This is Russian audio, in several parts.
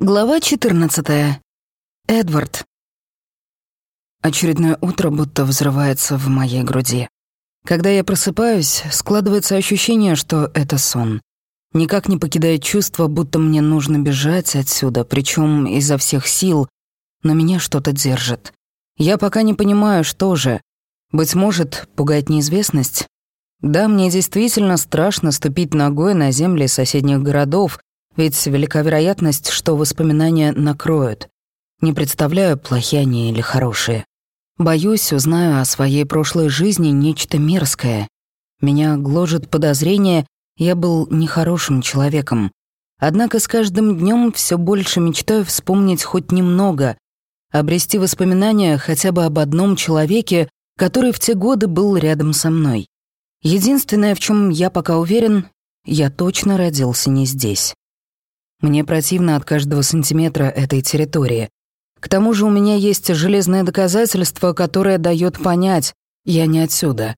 Глава 14. Эдвард. Очередное утро будто взрывается в моей груди. Когда я просыпаюсь, складывается ощущение, что это сон. Никак не покидает чувство, будто мне нужно бежать отсюда, причем изо всех сил, но меня что-то держит. Я пока не понимаю, что же. Быть может, пугает неизвестность? Да, мне действительно страшно ступить ногой на земли соседних городов, ведь велика вероятность, что воспоминания накроют. Не представляю, плохие они или хорошие. Боюсь, узнаю о своей прошлой жизни нечто мерзкое. Меня гложет подозрение, я был нехорошим человеком. Однако с каждым днем все больше мечтаю вспомнить хоть немного, обрести воспоминания хотя бы об одном человеке, который в те годы был рядом со мной. Единственное, в чем я пока уверен, я точно родился не здесь. Мне противно от каждого сантиметра этой территории. К тому же у меня есть железное доказательство, которое дает понять, я не отсюда.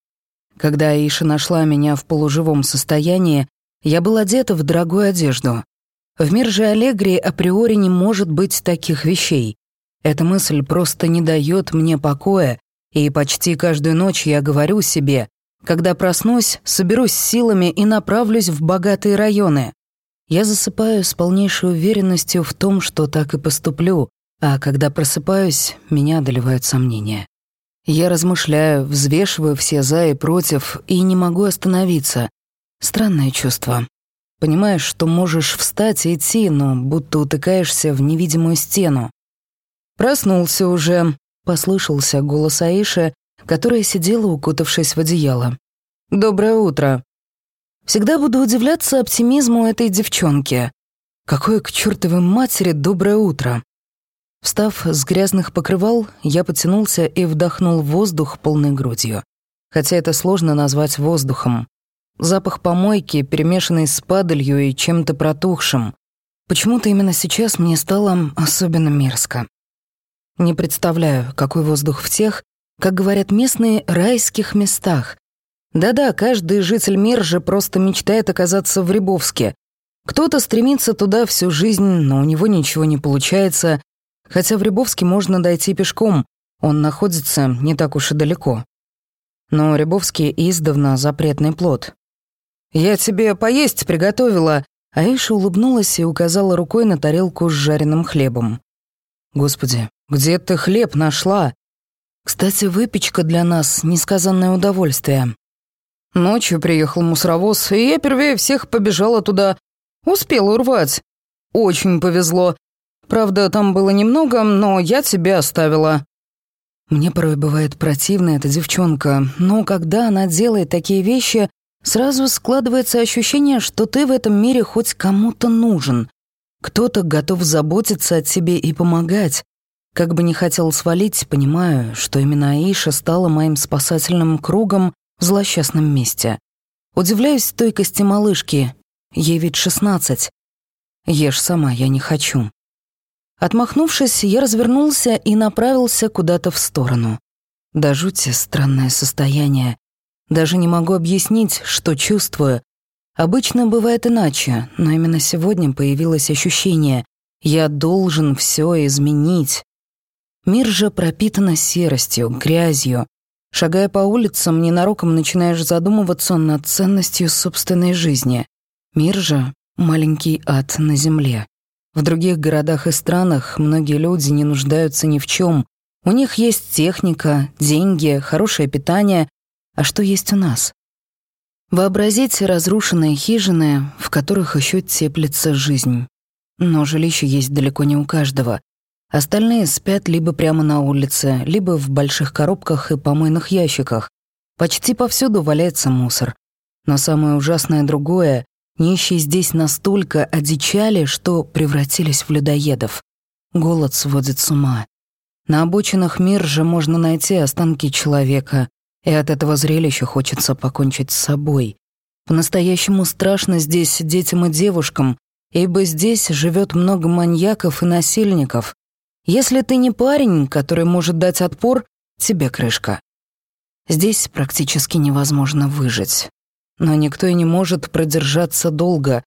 Когда Аиша нашла меня в полуживом состоянии, я был одета в дорогую одежду. В мир же Аллегри априори не может быть таких вещей. Эта мысль просто не дает мне покоя, и почти каждую ночь я говорю себе, когда проснусь, соберусь силами и направлюсь в богатые районы. Я засыпаю с полнейшей уверенностью в том, что так и поступлю, а когда просыпаюсь, меня одолевают сомнения. Я размышляю, взвешиваю все «за» и «против» и не могу остановиться. Странное чувство. Понимаешь, что можешь встать и идти, но будто утыкаешься в невидимую стену. «Проснулся уже», — послышался голос Аиши, которая сидела, укутавшись в одеяло. «Доброе утро». Всегда буду удивляться оптимизму этой девчонки. Какое к чертовой матери доброе утро. Встав с грязных покрывал, я потянулся и вдохнул воздух полной грудью. Хотя это сложно назвать воздухом. Запах помойки, перемешанный с падалью и чем-то протухшим. Почему-то именно сейчас мне стало особенно мерзко. Не представляю, какой воздух в тех, как говорят местные, райских местах, да-да, каждый житель Миржи просто мечтает оказаться в Рябовске. Кто-то стремится туда всю жизнь, но у него ничего не получается, хотя в Рябовске можно дойти пешком, он находится не так уж и далеко. Но Рябовский издавна запретный плод. «Я тебе поесть приготовила», Аиша улыбнулась и указала рукой на тарелку с жареным хлебом. «Господи, где ты хлеб нашла?» «Кстати, выпечка для нас — несказанное удовольствие. Ночью приехал мусоровоз, и я первее всех побежала туда. Успела урвать. Очень повезло. Правда, там было немного, но я тебя оставила. Мне порой бывает противна эта девчонка, но когда она делает такие вещи, сразу складывается ощущение, что ты в этом мире хоть кому-то нужен. Кто-то готов заботиться о тебе и помогать. Как бы не хотел свалить, понимаю, что именно Аиша стала моим спасательным кругом в злосчастном месте. Удивляюсь стойкости малышки. Ей ведь шестнадцать. Ешь сама, я не хочу. Отмахнувшись, я развернулся и направился куда-то в сторону. До жути странное состояние. Даже не могу объяснить, что чувствую. Обычно бывает иначе, но именно сегодня появилось ощущение «я должен все изменить». Мир же пропитан серостью, грязью, Шагая по улицам, ненароком начинаешь задумываться над ценностью собственной жизни. Мир же — маленький ад на земле. В других городах и странах многие люди не нуждаются ни в чем. У них есть техника, деньги, хорошее питание. А что есть у нас? Вообразите разрушенные хижины, в которых еще теплится жизнь. Но жилище есть далеко не у каждого. Остальные спят либо прямо на улице, либо в больших коробках и помойных ящиках. Почти повсюду валяется мусор. Но самое ужасное другое — нищие здесь настолько одичали, что превратились в людоедов. Голод сводит с ума. На обочинах мир же можно найти останки человека, и от этого зрелища хочется покончить с собой. По-настоящему страшно здесь детям и девушкам, ибо здесь живет много маньяков и насильников, если ты не парень, который может дать отпор, тебе крышка. Здесь практически невозможно выжить. Но никто и не может продержаться долго.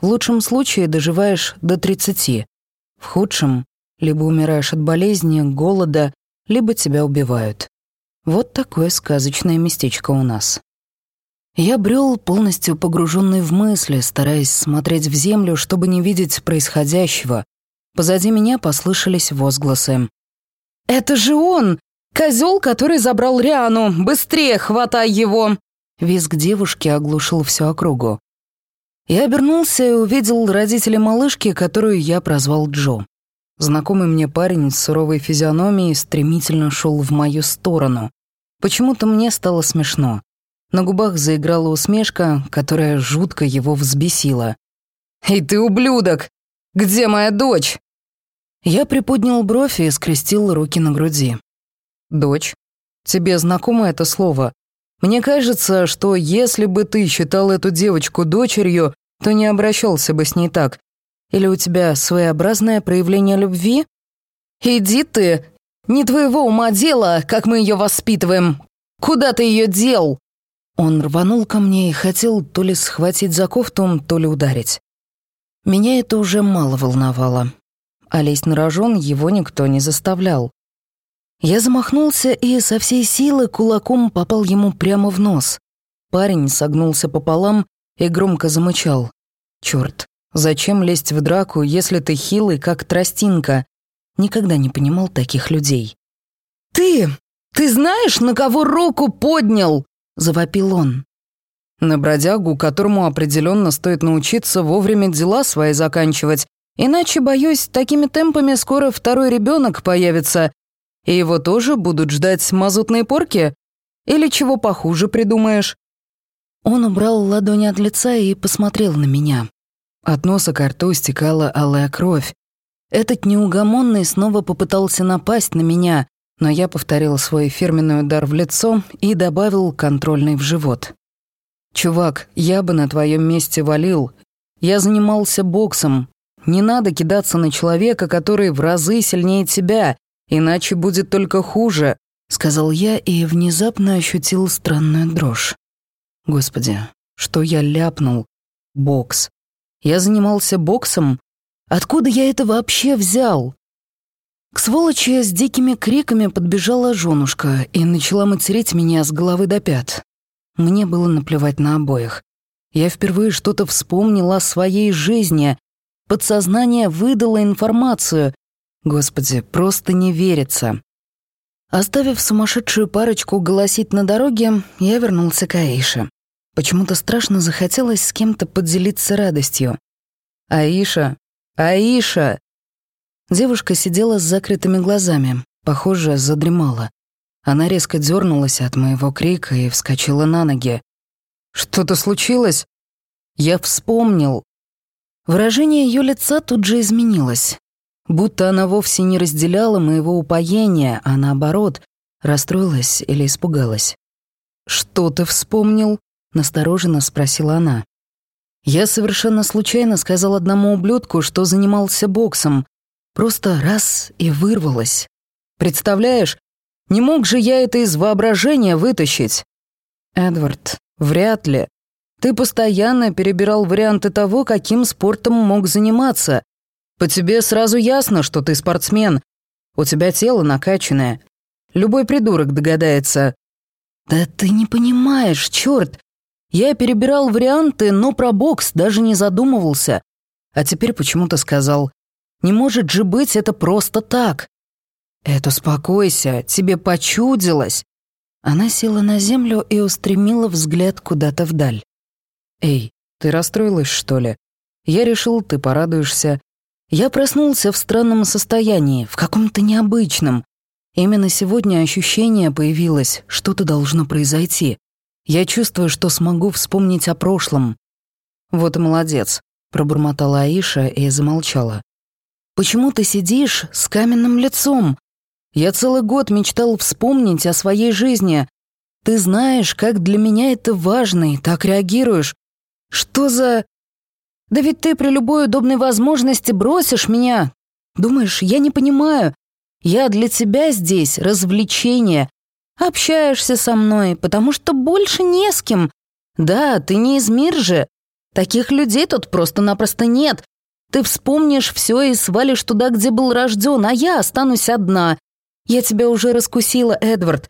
В лучшем случае доживаешь до 30. В худшем либо умираешь от болезни, голода, либо тебя убивают. Вот такое сказочное местечко у нас. Я брел полностью погруженный в мысли, стараясь смотреть в землю, чтобы не видеть происходящего. Позади меня послышались возгласы. «Это же он! Козел, который забрал Риану! Быстрее хватай его!» Визг девушки оглушил всю округу. Я обернулся и увидел родителей малышки, которую я прозвал Джо. Знакомый мне парень с суровой физиономией стремительно шел в мою сторону. Почему-то мне стало смешно. На губах заиграла усмешка, которая жутко его взбесила. «Эй ты, ублюдок! Где моя дочь?» Я приподнял бровь и скрестил руки на груди. «Дочь? Тебе знакомо это слово? Мне кажется, что если бы ты считал эту девочку дочерью, то не обращался бы с ней так. Или у тебя своеобразное проявление любви? Иди ты! Не твоего ума дело, как мы ее воспитываем. Куда ты ее дел?» Он рванул ко мне и хотел то ли схватить за кофту, то ли ударить. Меня это уже мало волновало. А лезть на рожон его никто не заставлял. Я замахнулся и со всей силы кулаком попал ему прямо в нос. Парень согнулся пополам и громко замычал. Черт, зачем лезть в драку, если ты хилый, как тростинка? Никогда не понимал таких людей. «Ты! Ты знаешь, на кого руку поднял?» — завопил он. На бродягу, которому определенно стоит научиться вовремя дела свои заканчивать, иначе, боюсь, такими темпами скоро второй ребенок появится, и его тоже будут ждать мазутные порки? Или чего похуже придумаешь?» Он убрал ладони от лица и посмотрел на меня. От носа к рту стекала алая кровь. Этот неугомонный снова попытался напасть на меня, но я повторил свой фирменный удар в лицо и добавил контрольный в живот. «Чувак, я бы на твоем месте валил. Я занимался боксом. Не надо кидаться на человека, который в разы сильнее тебя, иначе будет только хуже», — сказал я и внезапно ощутил странную дрожь. «Господи, что я ляпнул? Бокс. Я занимался боксом? Откуда я это вообще взял?» К сволочи с дикими криками подбежала женушка и начала материть меня с головы до пят. Мне было наплевать на обоих. Я впервые что-то вспомнила о своей жизни. Подсознание выдало информацию. Господи, просто не верится. Оставив сумасшедшую парочку голосить на дороге, я вернулся к Аише. Почему-то страшно захотелось с кем-то поделиться радостью. «Аиша! Аиша!» Девушка сидела с закрытыми глазами, похоже, задремала. Она резко дернулась от моего крика и вскочила на ноги. «Что-то случилось?» Я вспомнил. Выражение ее лица тут же изменилось. Будто она вовсе не разделяла моего упоения, а наоборот, расстроилась или испугалась. «Что ты вспомнил?» — настороженно спросила она. Я совершенно случайно сказал одному ублюдку, что занимался боксом. Просто раз и вырвалось. Представляешь, не мог же я это из воображения вытащить? Эдвард, вряд ли. Ты постоянно перебирал варианты того, каким спортом мог заниматься. По тебе сразу ясно, что ты спортсмен. У тебя тело накачанное. Любой придурок догадается. Да ты не понимаешь, черт. Я перебирал варианты, но про бокс даже не задумывался. А теперь почему-то сказал. Не может же быть это просто так. Это успокойся, тебе почудилось. Она села на землю и устремила взгляд куда-то вдаль. «Эй, ты расстроилась, что ли? Я решил, ты порадуешься. Я проснулся в странном состоянии, в каком-то необычном. Именно сегодня ощущение появилось, что-то должно произойти. Я чувствую, что смогу вспомнить о прошлом. Вот и молодец, пробормотала Аиша и замолчала. Почему ты сидишь с каменным лицом? Я целый год мечтал вспомнить о своей жизни. Ты знаешь, как для меня это важно, и так реагируешь. Что за... Да ведь ты при любой удобной возможности бросишь меня. Думаешь, я не понимаю. Я для тебя здесь развлечение. Общаешься со мной, потому что больше не с кем. Да, ты не из мир же. Таких людей тут просто-напросто нет. Ты вспомнишь все и свалишь туда, где был рожден, а я останусь одна. Я тебя уже раскусила, Эдвард.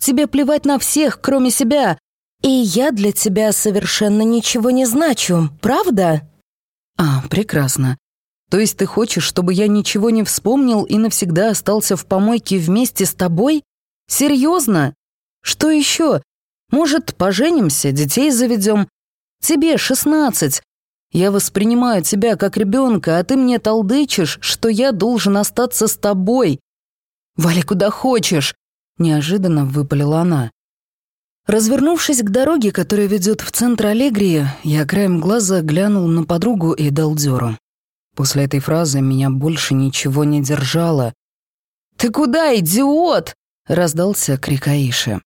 Тебе плевать на всех, кроме себя. И я для тебя совершенно ничего не значу, правда? А, прекрасно. То есть ты хочешь, чтобы я ничего не вспомнил и навсегда остался в помойке вместе с тобой? Серьезно? Что еще? Может, поженимся, детей заведем? Тебе шестнадцать. Я воспринимаю тебя как ребенка, а ты мне толдычишь, что я должен остаться с тобой. Вали куда хочешь, неожиданно выпалила она. Развернувшись к дороге, которая ведет в центр Аллегрии, я краем глаза глянул на подругу и дал дёру. После этой фразы меня больше ничего не держало. «Ты куда, идиот?» — раздался крик Аиши.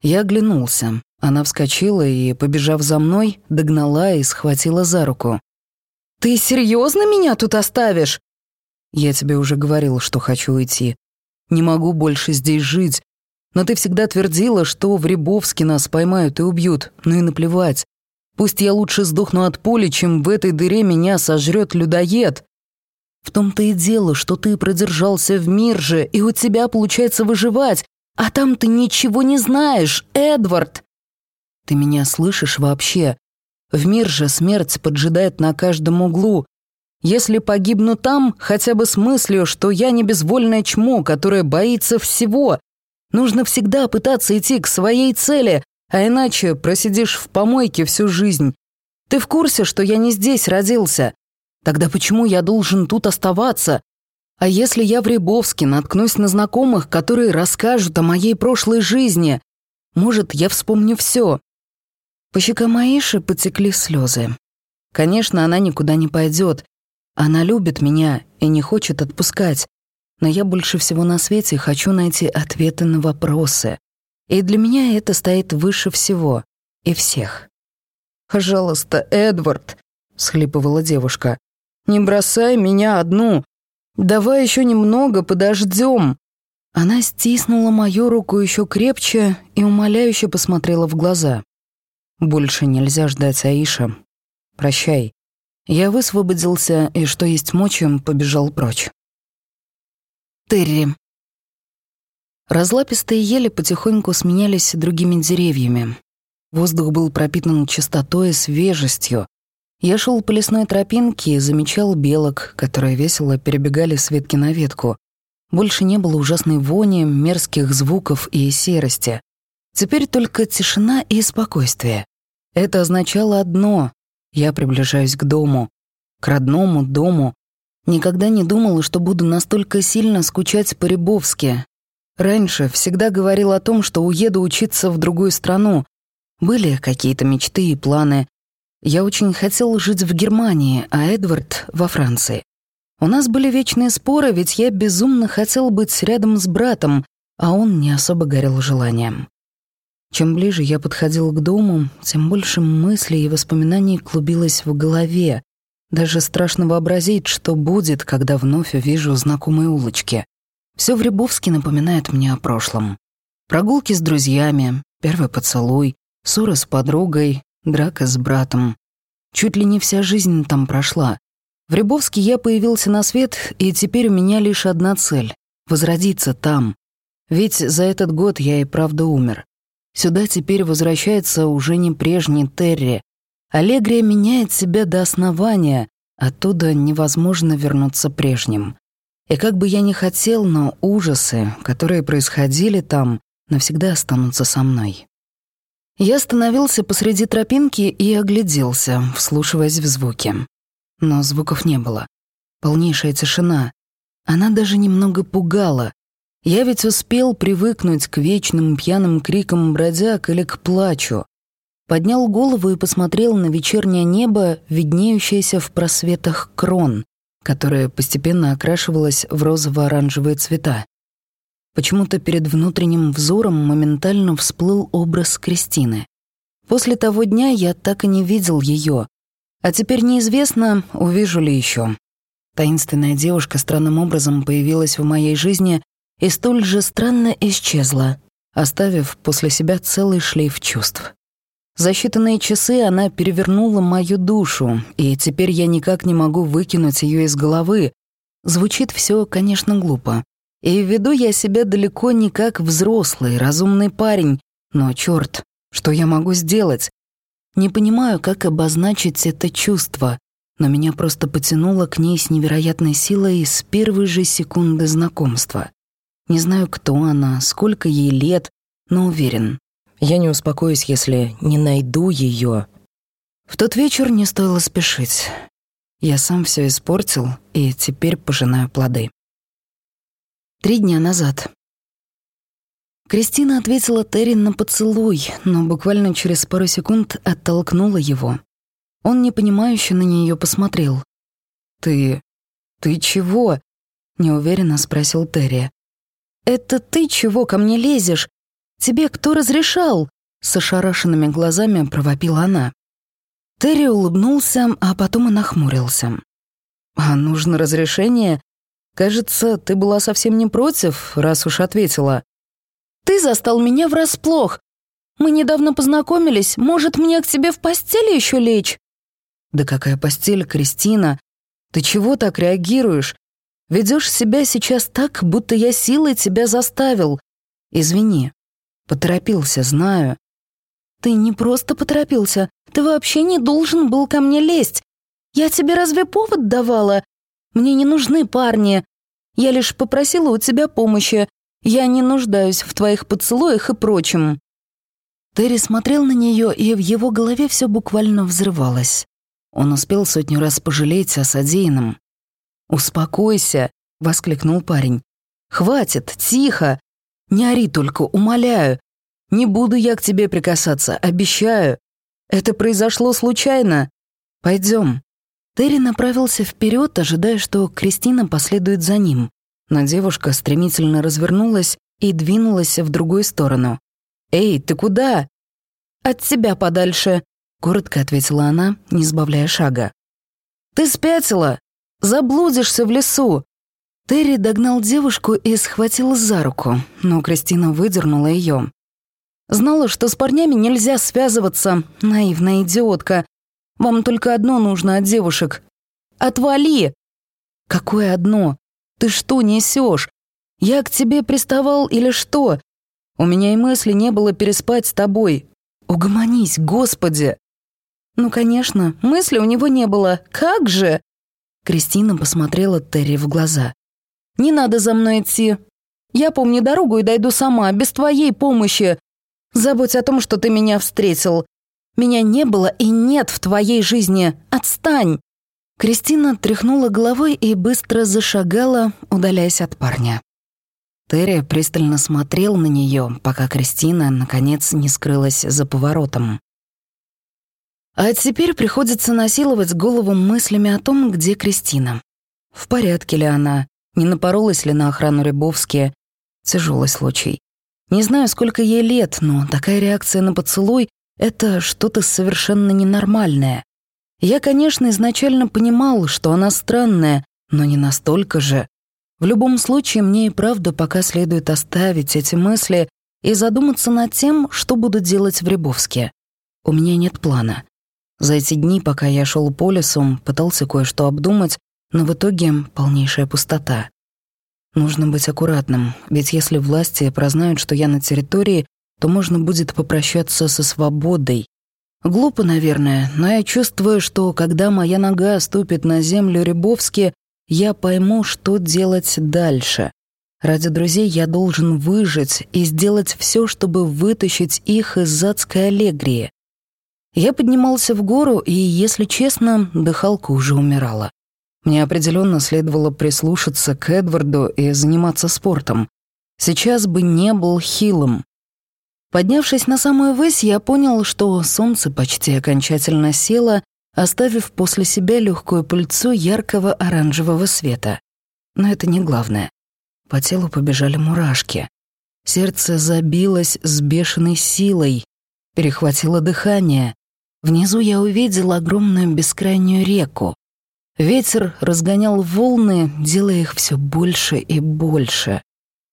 Я оглянулся. Она вскочила и, побежав за мной, догнала и схватила за руку. «Ты серьезно меня тут оставишь?» «Я тебе уже говорил, что хочу уйти. Не могу больше здесь жить. Но ты всегда твердила, что в Рябовске нас поймают и убьют. Ну и наплевать. Пусть я лучше сдохну от пули, чем в этой дыре меня сожрет людоед. В том-то и дело, что ты продержался в мир же, и у тебя получается выживать, а там ты ничего не знаешь, Эдвард. Ты меня слышишь вообще? В мир же смерть поджидает на каждом углу. Если погибну там, хотя бы с мыслью, что я не безвольное чмо, которое боится всего. Нужно всегда пытаться идти к своей цели, а иначе просидишь в помойке всю жизнь. Ты в курсе, что я не здесь родился? Тогда почему я должен тут оставаться? А если я в Рябовске наткнусь на знакомых, которые расскажут о моей прошлой жизни? Может, я вспомню все. По щекам Аиши потекли слезы. Конечно, она никуда не пойдет. Она любит меня и не хочет отпускать. Но я больше всего на свете хочу найти ответы на вопросы. И для меня это стоит выше всего и всех. «Пожалуйста, Эдвард», — всхлипывала девушка, — «не бросай меня одну. Давай еще немного подождем». Она стиснула мою руку еще крепче и умоляюще посмотрела в глаза. Больше нельзя ждать Аиша. Прощай. Я высвободился и, что есть мочи, побежал прочь. Терри. Разлапистые ели потихоньку сменялись другими деревьями. Воздух был пропитан чистотой и свежестью. Я шел по лесной тропинке и замечал белок, которые весело перебегали с ветки на ветку. Больше не было ужасной вони, мерзких звуков и серости. Теперь только тишина и спокойствие. Это означало одно — я приближаюсь к дому, к родному дому. Никогда не думала, что буду настолько сильно скучать по Рябовске. Раньше всегда говорил о том, что уеду учиться в другую страну. Были какие-то мечты и планы. Я очень хотел жить в Германии, а Эдвард — во Франции. У нас были вечные споры, ведь я безумно хотел быть рядом с братом, а он не особо горел желанием. Чем ближе я подходил к дому, тем больше мыслей и воспоминаний клубилось в голове. Даже страшно вообразить, что будет, когда вновь увижу знакомые улочки. Все в Рябовске напоминает мне о прошлом. Прогулки с друзьями, первый поцелуй, ссора с подругой, драка с братом. Чуть ли не вся жизнь там прошла. В Рябовске я появился на свет, и теперь у меня лишь одна цель — возродиться там. Ведь за этот год я и правда умер. Сюда теперь возвращается уже не прежний Терри. Аллегрия меняет себя до основания, оттуда невозможно вернуться прежним. И как бы я ни хотел, но ужасы, которые происходили там, навсегда останутся со мной. Я остановился посреди тропинки и огляделся, вслушиваясь в звуки. Но звуков не было. Полнейшая тишина. Она даже немного пугала, я ведь успел привыкнуть к вечным пьяным крикам бродяг или к плачу. Поднял голову и посмотрел на вечернее небо, виднеющееся в просветах крон, которое постепенно окрашивалось в розово-оранжевые цвета. Почему-то перед внутренним взором моментально всплыл образ Кристины. После того дня я так и не видел ее, а теперь неизвестно, увижу ли еще. Таинственная девушка странным образом появилась в моей жизни и столь же странно исчезла, оставив после себя целый шлейф чувств. За считанные часы она перевернула мою душу, и теперь я никак не могу выкинуть ее из головы. Звучит все, конечно, глупо. И веду я себя далеко не как взрослый, разумный парень, но черт, что я могу сделать? Не понимаю, как обозначить это чувство, но меня просто потянуло к ней с невероятной силой с первой же секунды знакомства. Не знаю, кто она, сколько ей лет, но уверен, я не успокоюсь, если не найду ее. В тот вечер не стоило спешить. Я сам все испортил и теперь пожинаю плоды. Три дня назад. Кристина ответила Терри на поцелуй, но буквально через пару секунд оттолкнула его. Он непонимающе на нее посмотрел. «Ты... ты чего?» — неуверенно спросил Терри. «Это ты чего ко мне лезешь? Тебе кто разрешал?» С ошарашенными глазами провопила она. Терри улыбнулся, а потом и нахмурился. «А нужно разрешение? Кажется, ты была совсем не против, раз уж ответила». «Ты застал меня врасплох. Мы недавно познакомились, может, мне к тебе в постели еще лечь?» «Да какая постель, Кристина? Ты чего так реагируешь? Ведешь себя сейчас так, будто я силой тебя заставил. Извини, Поторопился, знаю. Ты не просто поторопился, ты вообще не должен был ко мне лезть. Я тебе разве повод давала? Мне не нужны парни. Я лишь попросила у тебя помощи. Я не нуждаюсь в твоих поцелуях и прочем». Терри смотрел на нее, и в его голове все буквально взрывалось. Он успел сотню раз пожалеть о содеянном. «Успокойся», — воскликнул парень. «Хватит, тихо. Не ори только, умоляю. Не буду я к тебе прикасаться, обещаю. Это произошло случайно. Пойдем. Терри направился вперед, ожидая, что Кристина последует за ним. Но девушка стремительно развернулась и двинулась в другую сторону. «Эй, ты куда?» «От тебя подальше», — коротко ответила она, не сбавляя шага. «Ты спятила! Заблудишься в лесу! Терри догнал девушку и схватил за руку, но Кристина выдернула ее. «Знала, что с парнями нельзя связываться, наивная идиотка. Вам только одно нужно от девушек. Отвали!» «Какое одно? Ты что несешь? Я к тебе приставал или что? У меня и мысли не было переспать с тобой. Угомонись, Господи!» «Ну, конечно, мысли у него не было. Как же?» Кристина посмотрела Терри в глаза. Не надо за мной идти. Я помню дорогу и дойду сама, без твоей помощи. Забудь о том, что ты меня встретил. Меня не было и нет в твоей жизни. Отстань!» Кристина тряхнула головой и быстро зашагала, удаляясь от парня. Терри пристально смотрел на нее, пока Кристина, наконец, не скрылась за поворотом. А теперь приходится насиловать голову мыслями о том, где Кристина. В порядке ли она? Не напоролась ли на охрану Рябовски? Тяжелый случай. Не знаю, сколько ей лет, но такая реакция на поцелуй — это что-то совершенно ненормальное. Я, конечно, изначально понимал, что она странная, но не настолько же. В любом случае, мне и правда пока следует оставить эти мысли и задуматься над тем, что буду делать в Рябовске. У меня нет плана. За эти дни, пока я шел по лесу, пытался кое-что обдумать, но в итоге полнейшая пустота. Нужно быть аккуратным, ведь если власти прознают, что я на территории, то можно будет попрощаться со свободой. Глупо, наверное, но я чувствую, что когда моя нога ступит на землю Рябовски, я пойму, что делать дальше. Ради друзей я должен выжить и сделать все, чтобы вытащить их из адской аллегрии. Я поднимался в гору, и, если честно, дыхалка уже умирала. Мне определенно следовало прислушаться к Эдварду и заниматься спортом. Сейчас бы не был хилым. Поднявшись на самую высь, я понял, что солнце почти окончательно село, оставив после себя легкую пыльцу яркого оранжевого света. Но это не главное. По телу побежали мурашки. Сердце забилось с бешеной силой, перехватило дыхание. Внизу я увидел огромную бескрайнюю реку. Ветер разгонял волны, делая их все больше и больше.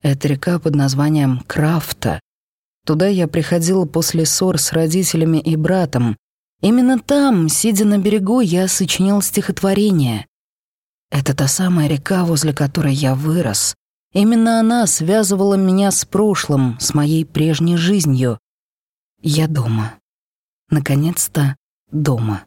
Это река под названием Крафта. Туда я приходила после ссор с родителями и братом. Именно там, сидя на берегу, я сочинял стихотворение. Это та самая река, возле которой я вырос. Именно она связывала меня с прошлым, с моей прежней жизнью. Я дома. Наконец-то дома.